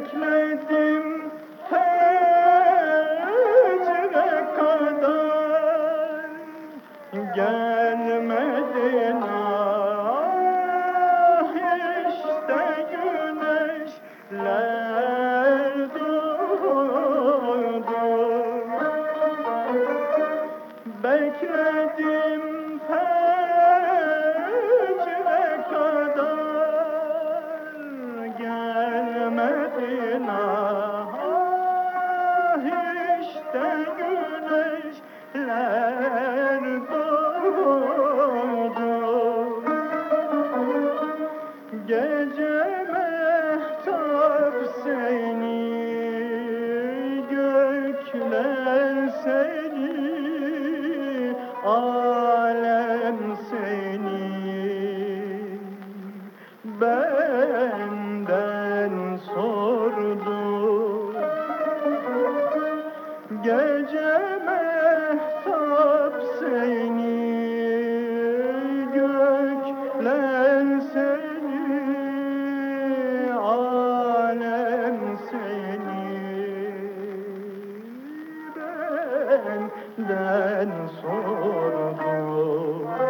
Bekledim fecre kadar gelmedin ah işte güneşler. Gece mehtap seni gökler seni alem seni. Benden senden sordum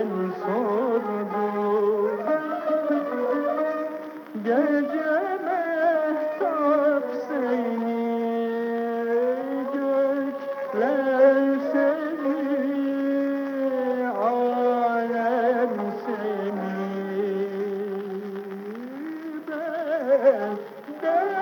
sen sordun Gece mehtap seni Gökler seni Alem seni. Ben, ben